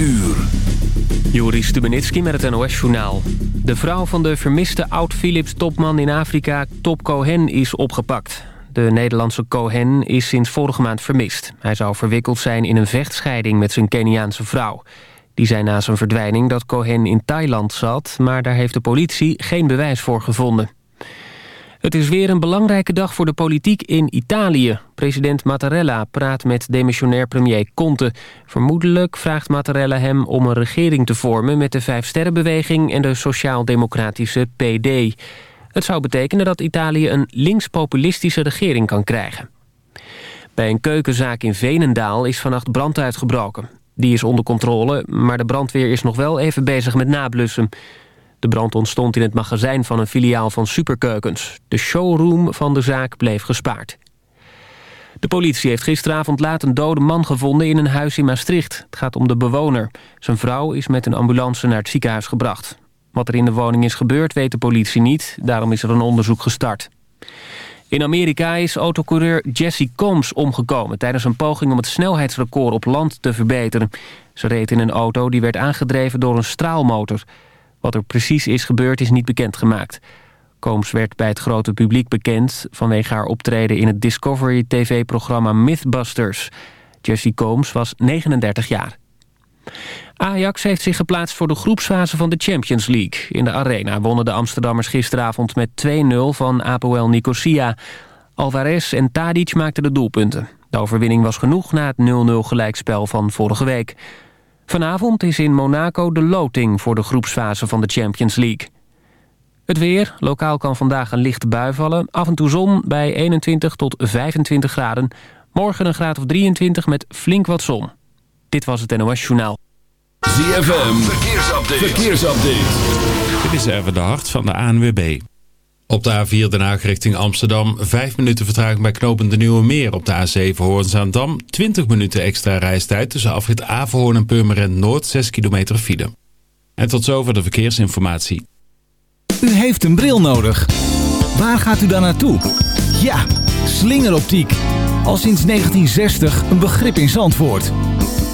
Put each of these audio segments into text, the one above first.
uur. Joris Stubenitski met het NOS-journaal. De vrouw van de vermiste oud-Philips-topman in Afrika, Top Cohen, is opgepakt. De Nederlandse Cohen is sinds vorige maand vermist. Hij zou verwikkeld zijn in een vechtscheiding met zijn Keniaanse vrouw. Die zei na zijn verdwijning dat Cohen in Thailand zat... maar daar heeft de politie geen bewijs voor gevonden. Het is weer een belangrijke dag voor de politiek in Italië. President Mattarella praat met demissionair premier Conte. Vermoedelijk vraagt Mattarella hem om een regering te vormen... met de Vijfsterrenbeweging en de sociaal-democratische PD. Het zou betekenen dat Italië een links-populistische regering kan krijgen. Bij een keukenzaak in Venendaal is vannacht brand uitgebroken. Die is onder controle, maar de brandweer is nog wel even bezig met nablussen... De brand ontstond in het magazijn van een filiaal van Superkeukens. De showroom van de zaak bleef gespaard. De politie heeft gisteravond laat een dode man gevonden in een huis in Maastricht. Het gaat om de bewoner. Zijn vrouw is met een ambulance naar het ziekenhuis gebracht. Wat er in de woning is gebeurd weet de politie niet. Daarom is er een onderzoek gestart. In Amerika is autocoureur Jesse Combs omgekomen... tijdens een poging om het snelheidsrecord op land te verbeteren. Ze reed in een auto die werd aangedreven door een straalmotor... Wat er precies is gebeurd is niet bekendgemaakt. Combs werd bij het grote publiek bekend... vanwege haar optreden in het Discovery TV-programma Mythbusters. Jessie Combs was 39 jaar. Ajax heeft zich geplaatst voor de groepsfase van de Champions League. In de Arena wonnen de Amsterdammers gisteravond met 2-0 van Apoel Nicosia. Alvarez en Tadic maakten de doelpunten. De overwinning was genoeg na het 0-0 gelijkspel van vorige week. Vanavond is in Monaco de loting voor de groepsfase van de Champions League. Het weer. Lokaal kan vandaag een lichte bui vallen. Af en toe zon bij 21 tot 25 graden. Morgen een graad of 23 met flink wat zon. Dit was het NOS Journaal. ZFM. Verkeersupdate. Verkeersupdate. Dit is even de hart van de ANWB. Op de A4 Den Haag richting Amsterdam 5 minuten vertraging bij knooppunt de Nieuwe Meer. Op de A7 Hoorn-Zaandam 20 minuten extra reistijd tussen afrit Averhoorn en Purmerend Noord 6 kilometer file. En tot zover de verkeersinformatie. U heeft een bril nodig. Waar gaat u dan naartoe? Ja, slingeroptiek. Al sinds 1960 een begrip in Zandvoort.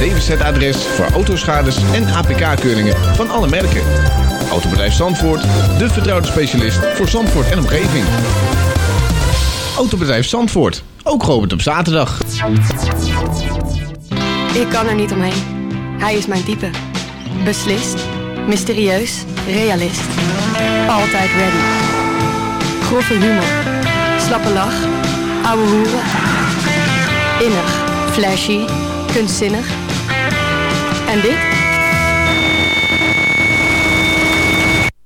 DWZ-adres voor autoschades en APK-keuringen van alle merken. Autobedrijf Zandvoort, de vertrouwde specialist voor Zandvoort en omgeving. Autobedrijf Zandvoort, ook geopend op zaterdag. Ik kan er niet omheen. Hij is mijn type. Beslist, mysterieus, realist. Altijd ready. Grove humor, slappe lach, ouwe hoeren. Innig, flashy, kunstzinnig. En dit?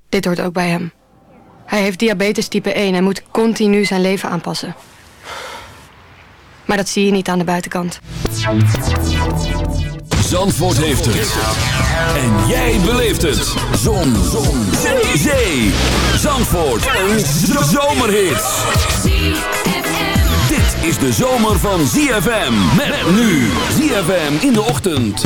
Dit hoort ook bij hem. Hij heeft diabetes type 1 en moet continu zijn leven aanpassen. Maar dat zie je niet aan de buitenkant. Zandvoort heeft het. En jij beleeft het. Zon. Zon. Zee. Zandvoort. Een zomerhit. Dit is de zomer van ZFM. Met nu. ZFM in de ochtend.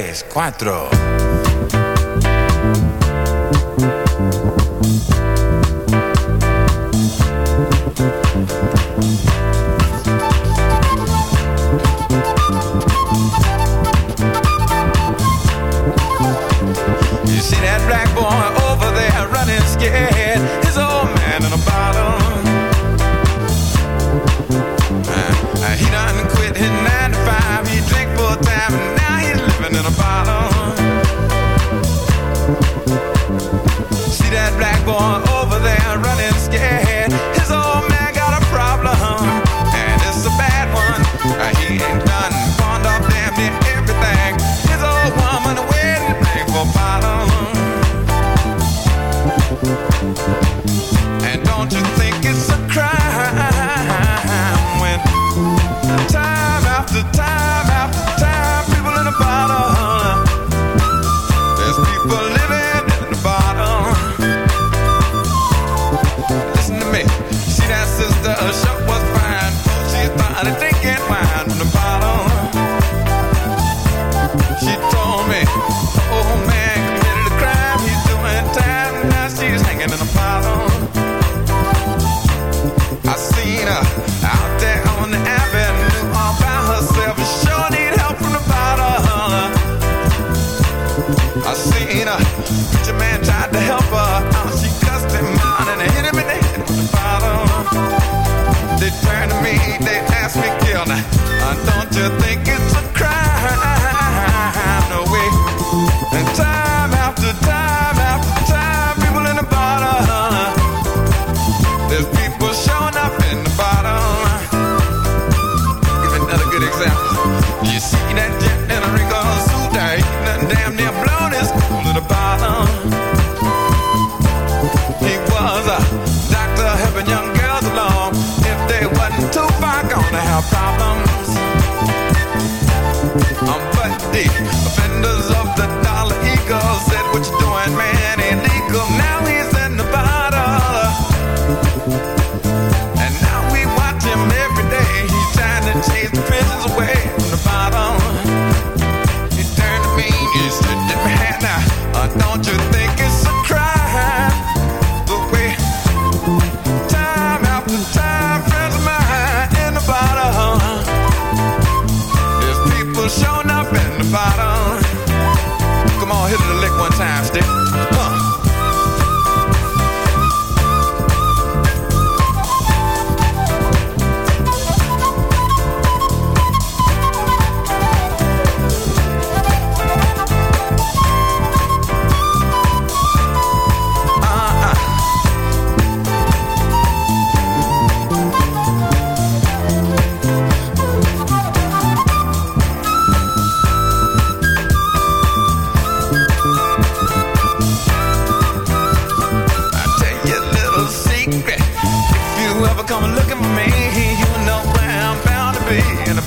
3, 4.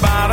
about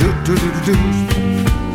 Do do do do do.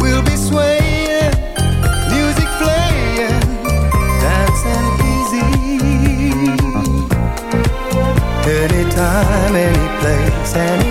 will be swaying, music playing, easy. Anytime, any place, any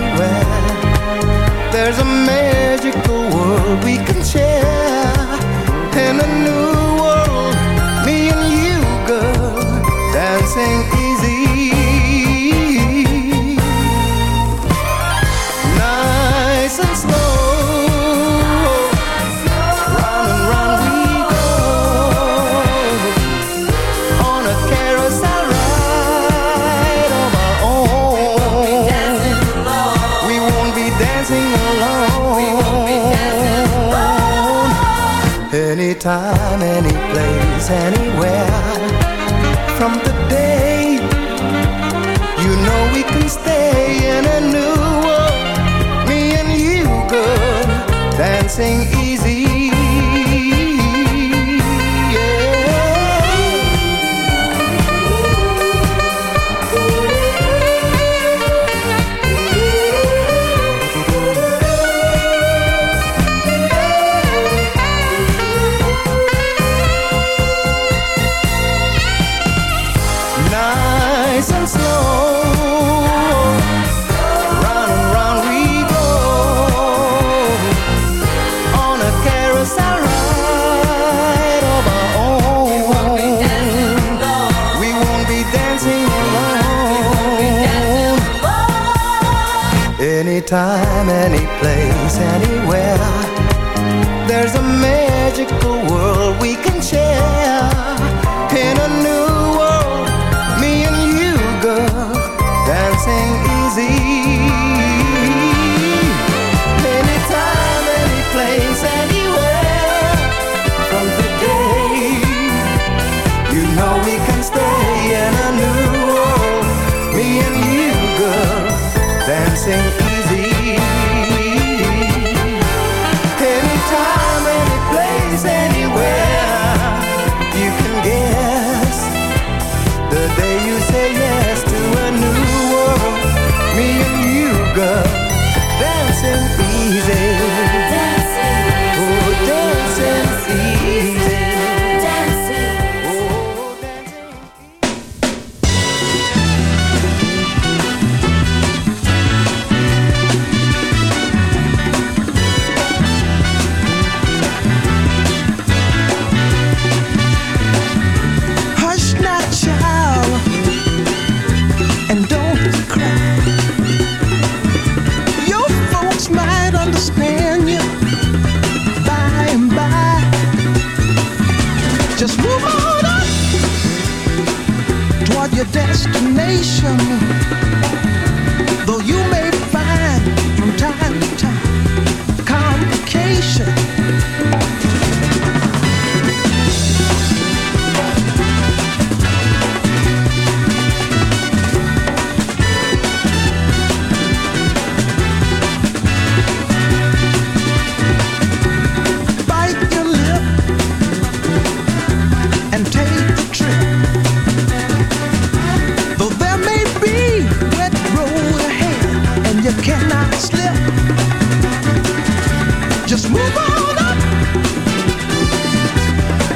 Just move on up.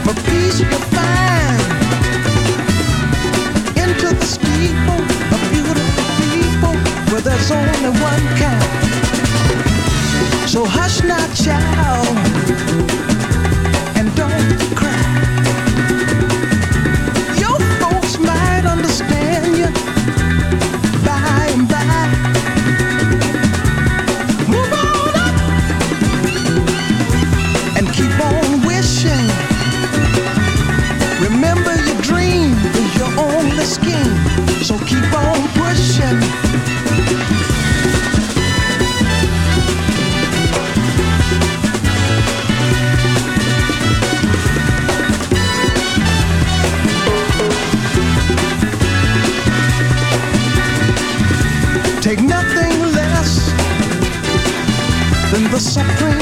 For peace you can find into the steeple of beautiful people where there's only one kind. So hush not child. separate